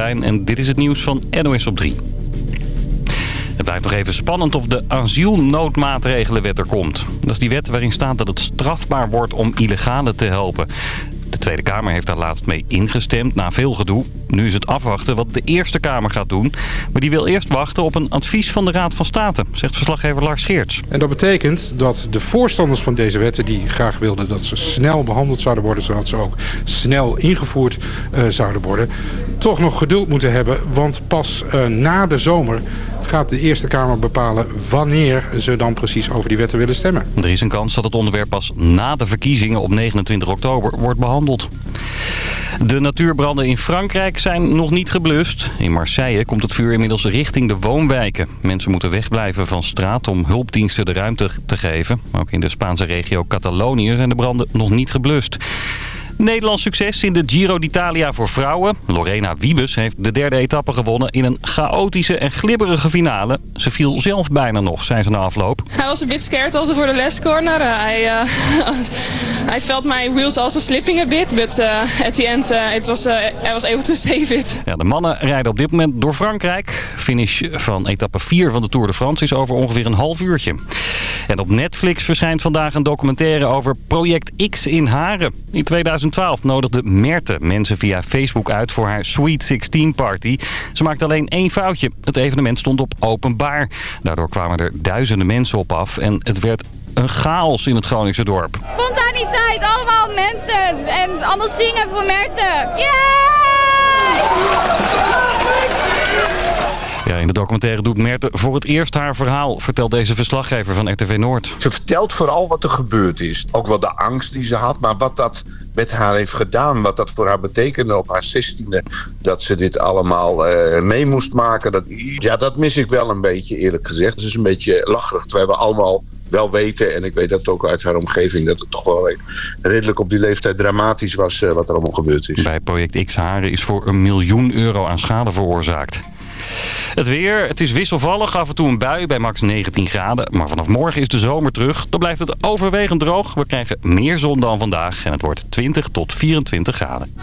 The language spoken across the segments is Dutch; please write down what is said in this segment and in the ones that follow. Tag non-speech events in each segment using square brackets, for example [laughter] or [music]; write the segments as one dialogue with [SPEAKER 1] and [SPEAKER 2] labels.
[SPEAKER 1] En dit is het nieuws van NOS op 3. Het blijft nog even spannend of de asielnoodmaatregelenwet er komt. Dat is die wet waarin staat dat het strafbaar wordt om illegale te helpen. De Tweede Kamer heeft daar laatst mee ingestemd na veel gedoe. Nu is het afwachten wat de Eerste Kamer gaat doen. Maar die wil eerst wachten op een advies van de Raad van State, zegt verslaggever Lars Geerts.
[SPEAKER 2] En dat betekent dat de voorstanders van deze wetten... die graag wilden dat ze snel behandeld zouden worden... zodat ze ook snel ingevoerd uh, zouden worden... toch nog geduld moeten hebben. Want pas uh, na de zomer gaat de Eerste Kamer bepalen wanneer ze dan precies over die wetten willen stemmen.
[SPEAKER 1] Er is een kans dat het onderwerp pas na de verkiezingen op 29 oktober wordt behandeld. De natuurbranden in Frankrijk zijn nog niet geblust. In Marseille komt het vuur inmiddels richting de woonwijken. Mensen moeten wegblijven van straat om hulpdiensten de ruimte te geven. Ook in de Spaanse regio Catalonië zijn de branden nog niet geblust. Nederlands succes in de Giro d'Italia voor vrouwen. Lorena Wiebes heeft de derde etappe gewonnen in een chaotische en glibberige finale. Ze viel zelf bijna nog, zei ze na afloop.
[SPEAKER 3] Hij was een bit scared als voor de last corner. Hij, uh, [laughs] hij felt my wheels also slipping a bit, but uh, at the end uh, it was, uh, I was able to save it.
[SPEAKER 1] Ja, de mannen rijden op dit moment door Frankrijk. Finish van etappe 4 van de Tour de France is over ongeveer een half uurtje. En op Netflix verschijnt vandaag een documentaire over Project X in Haren. In 2000 2012 nodigde Merte mensen via Facebook uit voor haar Sweet 16 party. Ze maakte alleen één foutje. Het evenement stond op openbaar. Daardoor kwamen er duizenden mensen op af en het werd een chaos in het Groningse dorp.
[SPEAKER 4] Spontaniteit, allemaal mensen en allemaal zingen voor Merte.
[SPEAKER 1] Ja, in de documentaire doet Merte voor het eerst haar verhaal, vertelt deze verslaggever van RTV Noord.
[SPEAKER 5] Ze vertelt vooral wat er gebeurd is. Ook wel de angst die ze had, maar wat dat met haar heeft gedaan. Wat dat voor haar betekende op haar zestiende. Dat ze dit allemaal uh, mee moest maken. Dat, ja, dat mis ik wel een beetje eerlijk gezegd. Het is een beetje lacherig. Terwijl we allemaal wel weten, en ik weet dat ook uit haar omgeving... dat het toch wel redelijk op die leeftijd dramatisch was uh, wat er allemaal gebeurd is.
[SPEAKER 1] Bij project X Haren is voor een miljoen euro aan schade veroorzaakt. Het weer, het is wisselvallig, af en toe een bui bij max 19 graden. Maar vanaf morgen is de zomer terug. Dan blijft het overwegend droog. We krijgen meer zon dan vandaag en het wordt 20 tot 24 graden.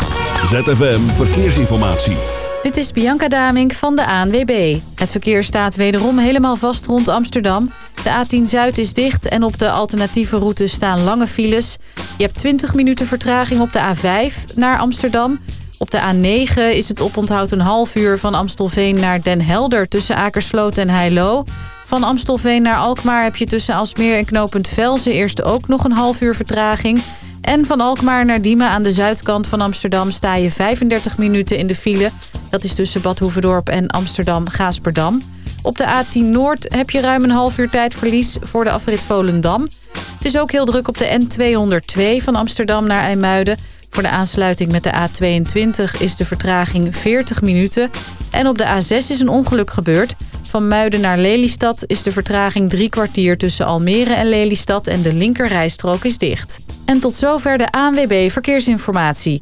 [SPEAKER 6] ZFM Verkeersinformatie.
[SPEAKER 7] Dit is Bianca Damink van de ANWB. Het verkeer staat wederom helemaal vast rond Amsterdam. De A10 Zuid is dicht en op de alternatieve routes staan lange files. Je hebt 20 minuten vertraging op de A5 naar Amsterdam... Op de A9 is het oponthoud een half uur van Amstelveen naar Den Helder... tussen Akersloot en Heilo. Van Amstelveen naar Alkmaar heb je tussen Alsmeer en knooppunt Velzen... eerst ook nog een half uur vertraging. En van Alkmaar naar Diemen aan de zuidkant van Amsterdam... sta je 35 minuten in de file. Dat is tussen Bad Hoeverdorp en Amsterdam-Gaasperdam. Op de A10 Noord heb je ruim een half uur tijdverlies voor de afrit Volendam. Het is ook heel druk op de N202 van Amsterdam naar IJmuiden... Voor de aansluiting met de A22 is de vertraging 40 minuten. En op de A6 is een ongeluk gebeurd. Van Muiden naar Lelystad is de vertraging drie kwartier tussen Almere en Lelystad... en de linkerrijstrook is dicht. En tot zover de ANWB Verkeersinformatie.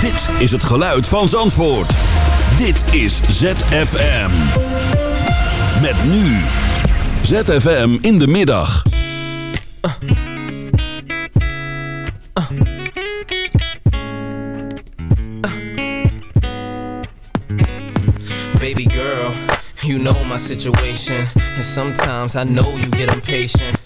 [SPEAKER 6] Dit is het geluid van Zandvoort. Dit is ZFM. Met nu. ZFM in de middag.
[SPEAKER 8] Baby girl, you know my situation. And sometimes I know you get impatient.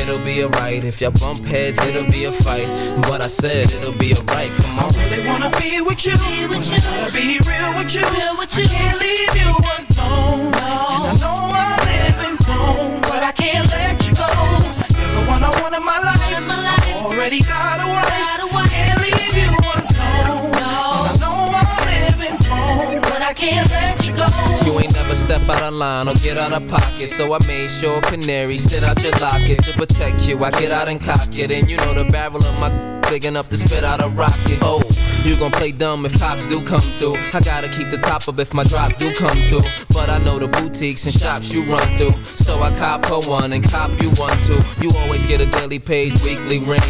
[SPEAKER 8] it'll be alright. If y'all bump heads, it'll be a fight. But I said it'll be alright. Come on.
[SPEAKER 9] I really wanna be with you. Be with you. Wanna be real with you. Real with you. I can't leave you alone. No. And I know I'm living wrong, but I can't let you go. You're the one I want in my life. In my life. I already got a wife. Got a can't let you go.
[SPEAKER 8] You ain't never step out of line or get out of pocket. So I made sure Canary sit out your locket to protect you. I get out and cock it, and you know the barrel of my big enough to spit out a rocket. Oh. You gon' play dumb if cops do come through. I gotta keep the top up if my drop do come through. But I know the boutiques and shops you run through. So I cop her one and cop you one too. You always get a daily page, weekly ring.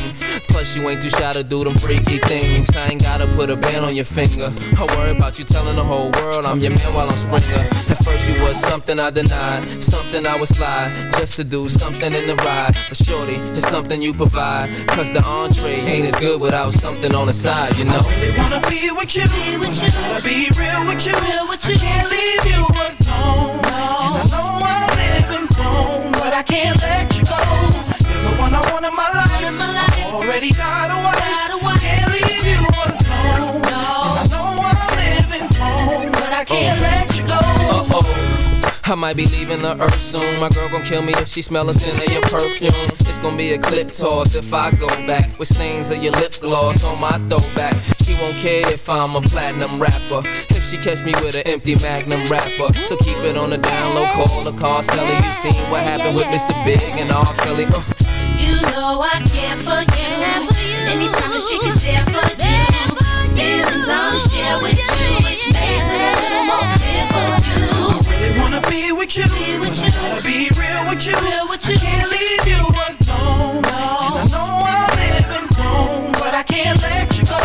[SPEAKER 8] Plus you ain't too shy to do them freaky things. I ain't gotta put a band on your finger. I worry about you telling the whole world I'm your man while I'm Springer. At first you was something I denied, something I would slide just to do something in the ride. But shorty, it's something you provide. Cause the entree ain't as good without something on the side, you know.
[SPEAKER 9] I really wanna be with you. Be with you. Wanna be real with you. Real with you. I can't leave you alone. No. And I know I'm living wrong, but I can't let you go. You're the one I want in my life. Already got a wife. Got a wife. Can't leave you alone. No. And I know I'm living wrong, but I can't oh. let you go.
[SPEAKER 8] Uh oh. I might be leaving the earth soon. My girl gon' kill me if she smell a scent of your perfume. It's gon' be a clip toss if I go back with stains of your lip gloss on my throwback. She won't care if I'm a platinum rapper. If she catch me with an empty magnum rapper. So keep it on the down low, call the car seller. You seen what happened with Mr. Big and R. Kelly. Uh.
[SPEAKER 10] You know I care for you. Anytime the chick is there for you. Feelings I'll share with you. Which makes it a little more clear for you
[SPEAKER 9] wanna be with you. Be with you. I wanna be real with you. Real with you. I can't leave you alone. No. And I know I'm living wrong, but I can't let you go.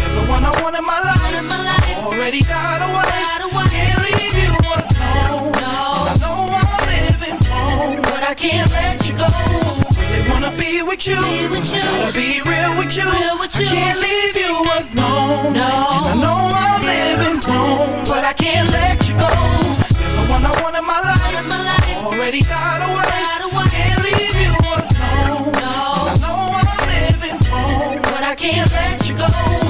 [SPEAKER 9] You're the one I want in my life. In my life. Already got a wife. Got a. Can't leave you alone. No. And I know I'm living wrong, but I can't let you go. Be with you. Be with you. I gotta be real with you. Real with you. I can't leave you alone. No. And I know I'm living wrong, but I can't let you go You're the one I want in my life. In my life. Already got a wife. Can't leave you alone. No. And I know I'm living wrong, but I can't let you go.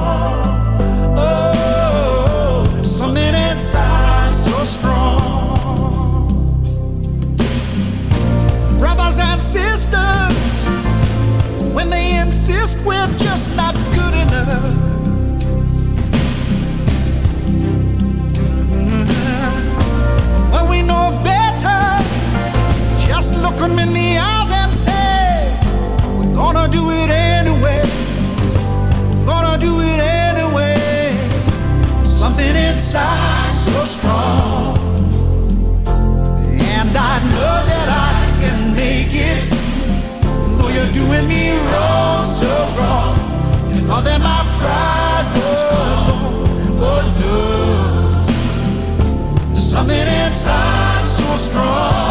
[SPEAKER 11] exist, we're just not good enough. Mm-hmm. Well, we know better. Just look them in the eyes and say, We're gonna do it anyway. We're gonna do it anyway. There's something inside so strong. And I know that I can make it though you're doing me wrong so strong.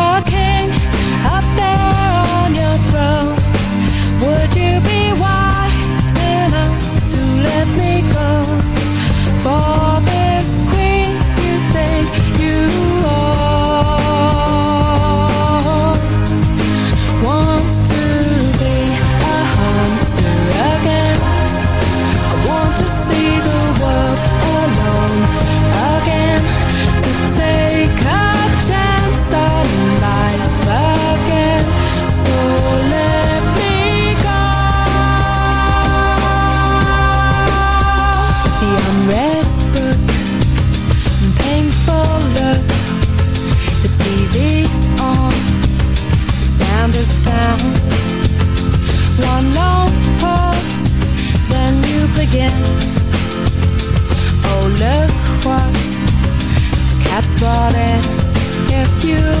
[SPEAKER 12] if you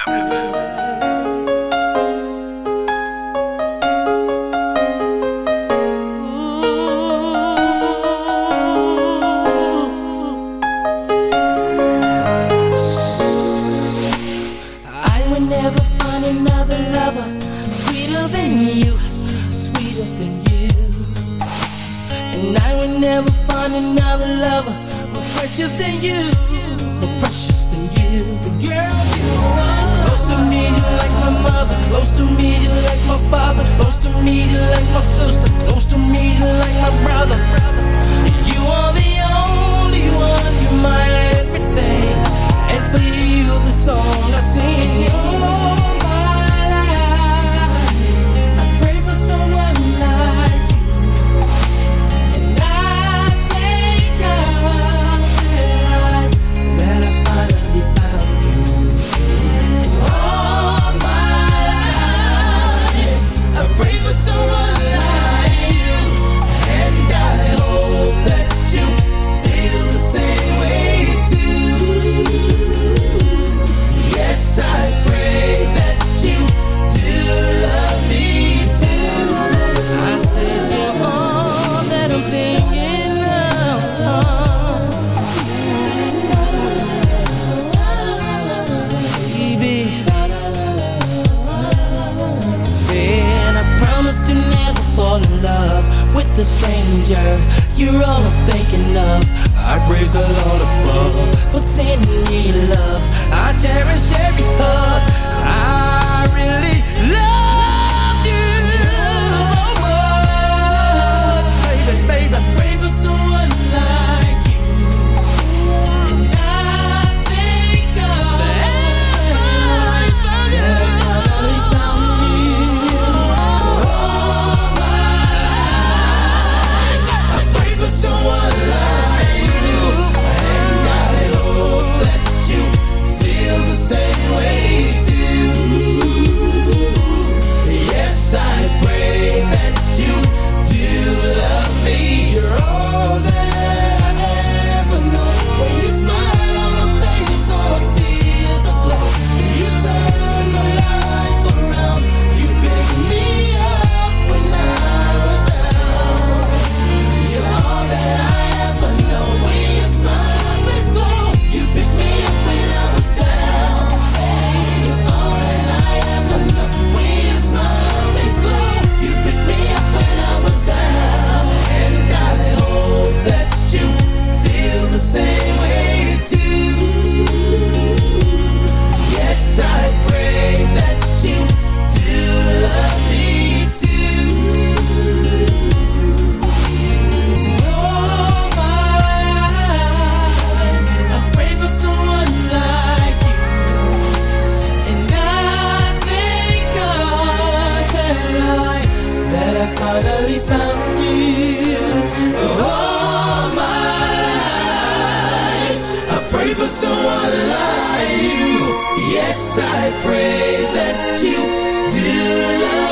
[SPEAKER 13] my sister, close to me like my brother. love with a stranger. You're all I'm thinking of. I praise the Lord above For sending me love. I cherish every hug I really love Yes, I pray that you do love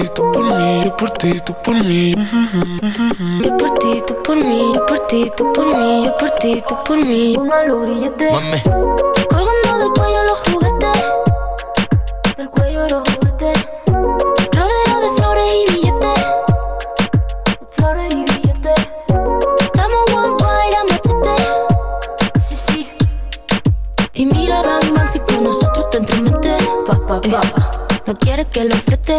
[SPEAKER 14] ti, tú por mí, yo por ti, tú por mí.
[SPEAKER 15] Yo por ti, tú por mí, yo por ti, tú por mí, yo por ti, tú por mí. Póngalo grillete.
[SPEAKER 16] Mami.
[SPEAKER 15] Colgando del cuello los juguetes. Del cuello los juguetes. Rodeo de flores y billetes. Flores y billetes. Estamos worldwide a machete. Sí, sí. Y mira, Bang Bang, si con nosotros te entrometes. Pa, pa, pa. No quieres que lo preste.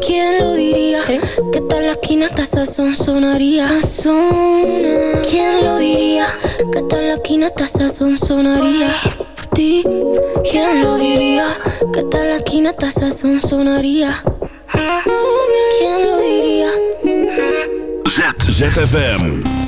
[SPEAKER 15] ¿quién lo diría? Que tal la esquina hasta sazón sonaría. Sazona. ¿Quién lo diría? Que tal la esquina hasta sazón sonaría. Por ti, ¿quién lo diría? Que tal la esquina hasta sazón sonaría. ¿Quién lo diría?
[SPEAKER 6] Z, ZFM.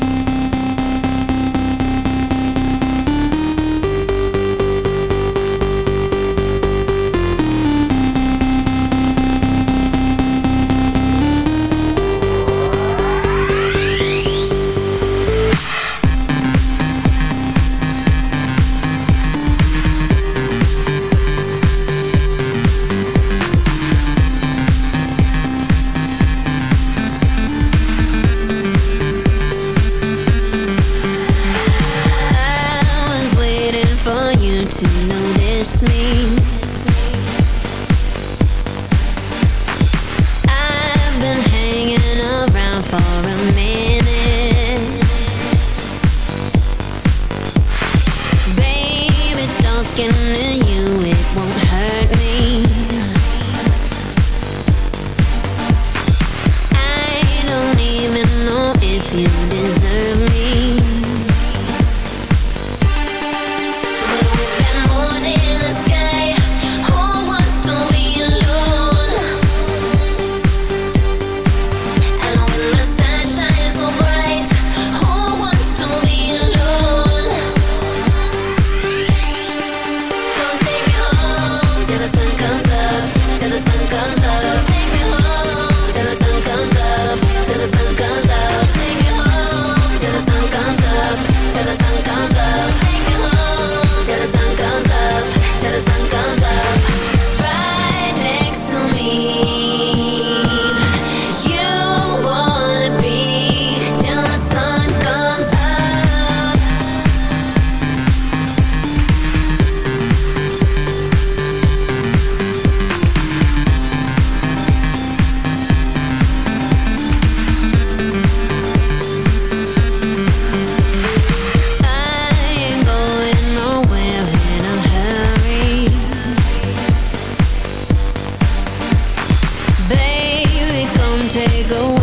[SPEAKER 17] go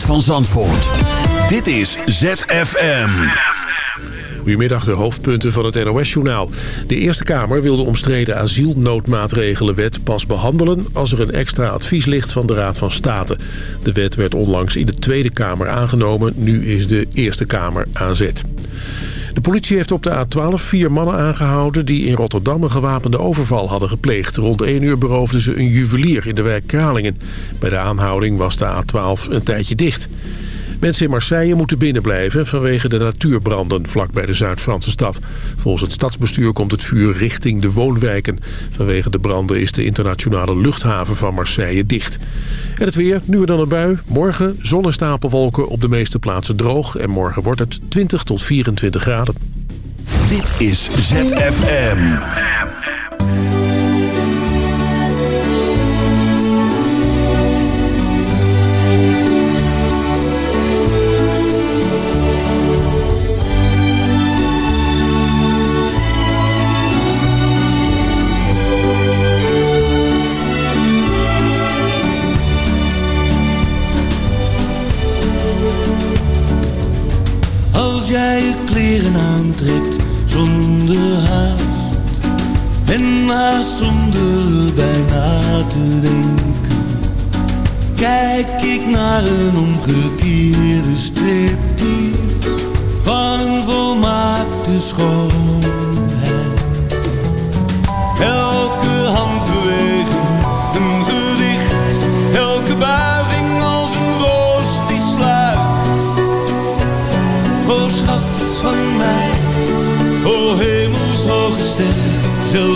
[SPEAKER 17] geluid van Zandvoort. Dit is ZFM.
[SPEAKER 18] Goedemiddag, de hoofdpunten van het NOS-journaal. De Eerste Kamer wil de omstreden asielnoodmaatregelenwet pas behandelen... als er een extra advies ligt van de Raad van State. De wet werd onlangs in de Tweede Kamer aangenomen. Nu is de Eerste Kamer aan zet. De politie heeft op de A12 vier mannen aangehouden... die in Rotterdam een gewapende overval hadden gepleegd. Rond 1 uur beroofden ze een juwelier in de wijk Kralingen. Bij de aanhouding was de A12 een tijdje dicht. Mensen in Marseille moeten binnenblijven vanwege de natuurbranden vlak bij de Zuid-Franse stad. Volgens het stadsbestuur komt het vuur richting de woonwijken. Vanwege de branden is de internationale luchthaven van Marseille dicht. En het weer, nu en dan een bui. Morgen zonnestapelwolken op de meeste plaatsen droog. En morgen wordt het 20 tot 24 graden.
[SPEAKER 17] Dit is ZFM.
[SPEAKER 19] Jij je kleren aantrekt zonder haast En haast zonder bijna te denken Kijk ik naar een omgekeerde striptease Van een volmaakte schoonheid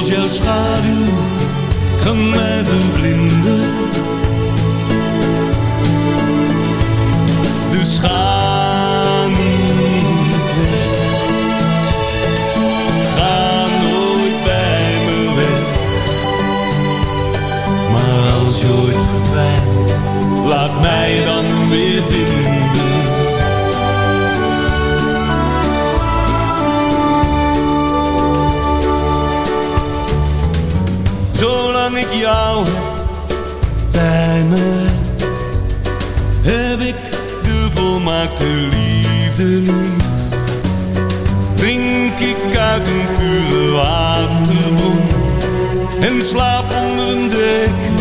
[SPEAKER 19] jouw schaduw kan mij verblinden. Liefde lief. Drink ik uit een pure waterbron en slaap onder een deken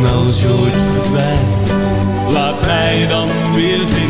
[SPEAKER 19] En als je ooit verdwijnt, laat mij dan weer vinden.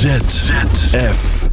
[SPEAKER 6] ZFM.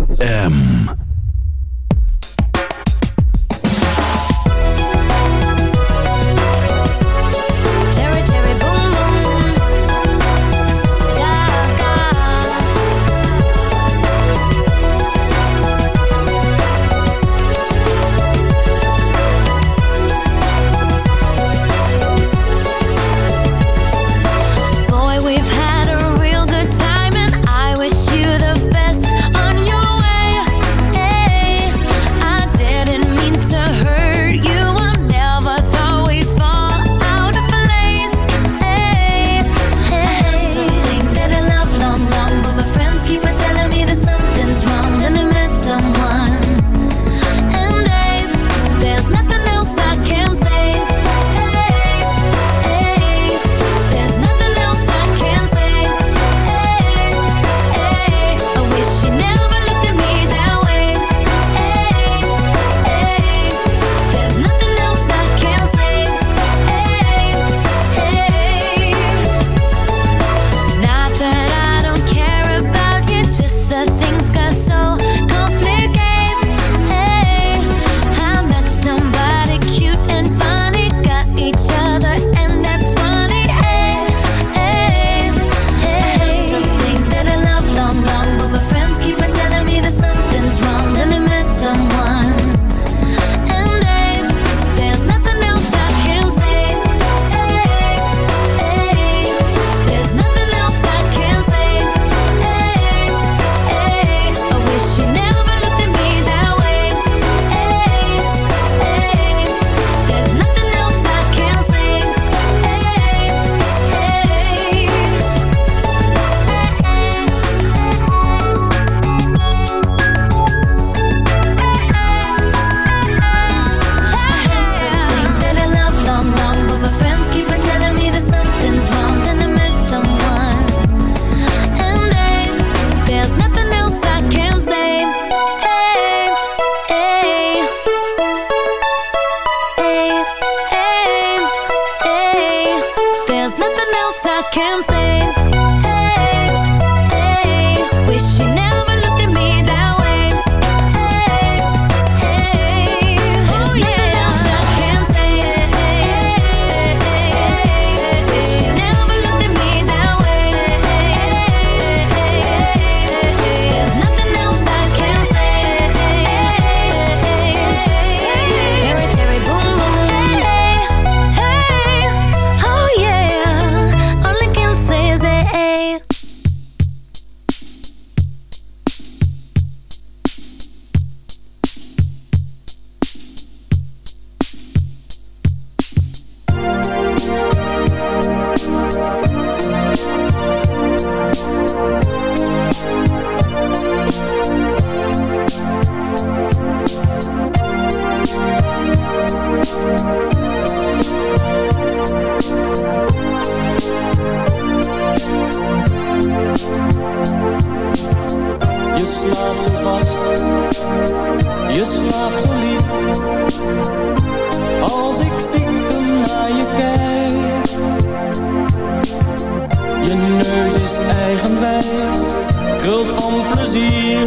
[SPEAKER 13] krult van plezier.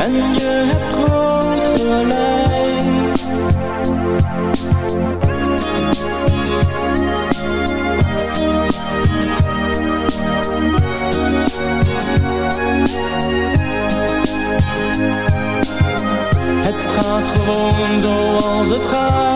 [SPEAKER 13] En je hebt groot gelijk. Het gaat gewoon zoals het gaat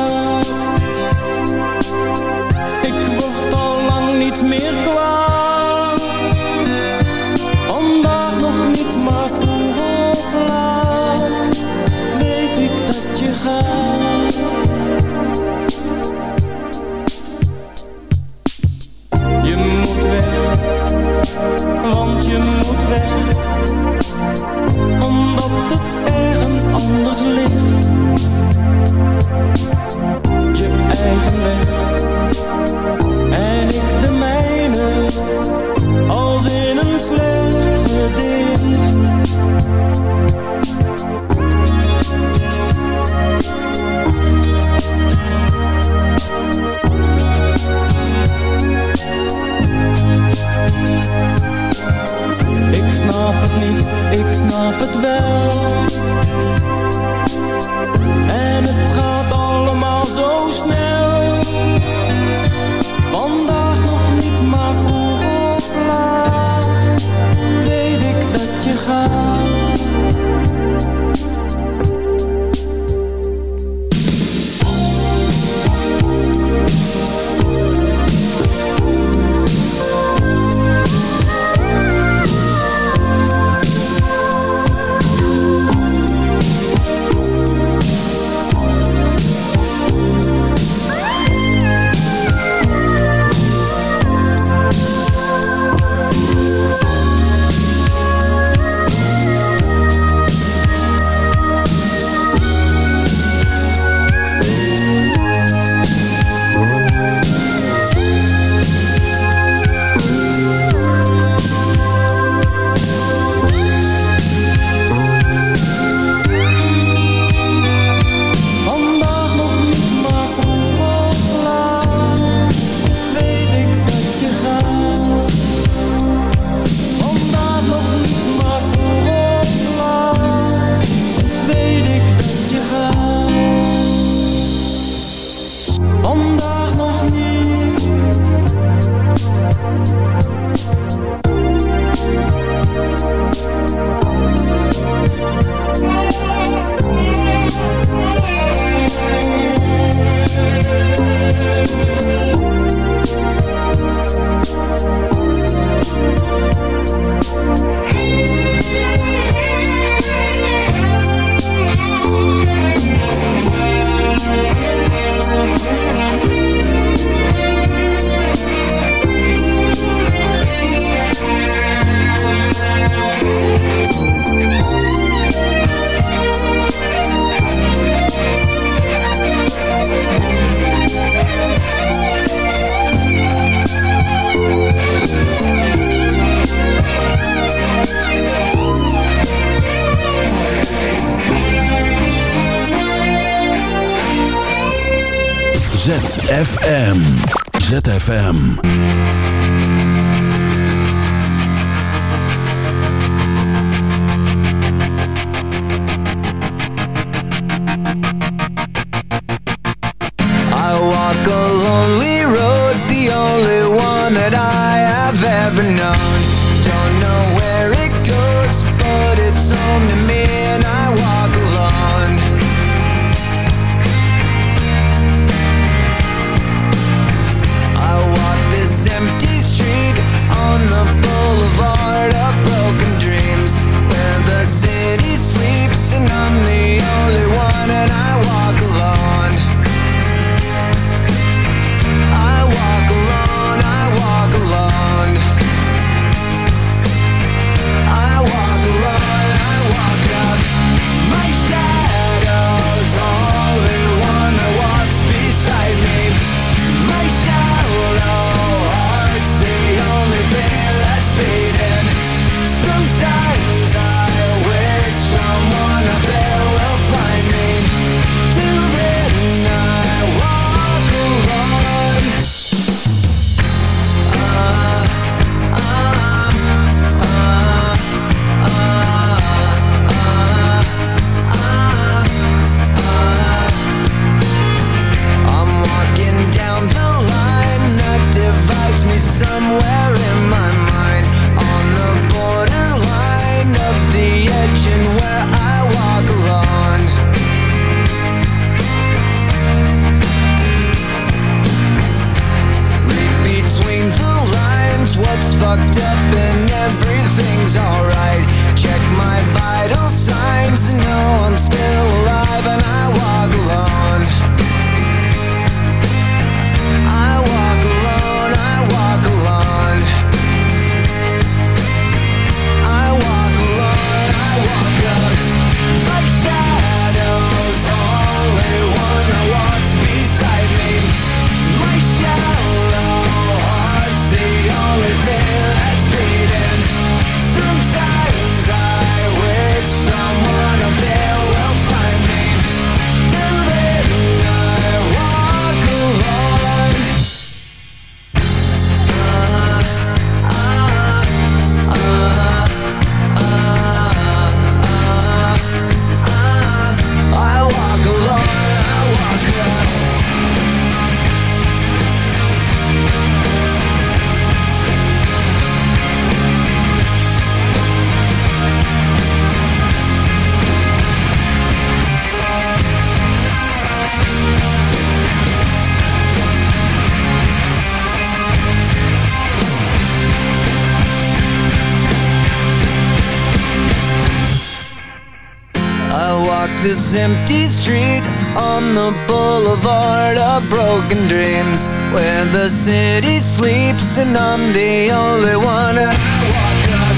[SPEAKER 20] this empty street on the boulevard of broken dreams where the city sleeps and I'm the only one. I walk up,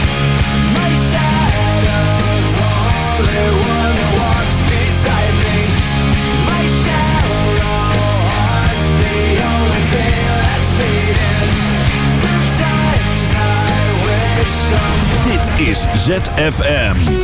[SPEAKER 20] my. My.
[SPEAKER 17] Dit is ZFM.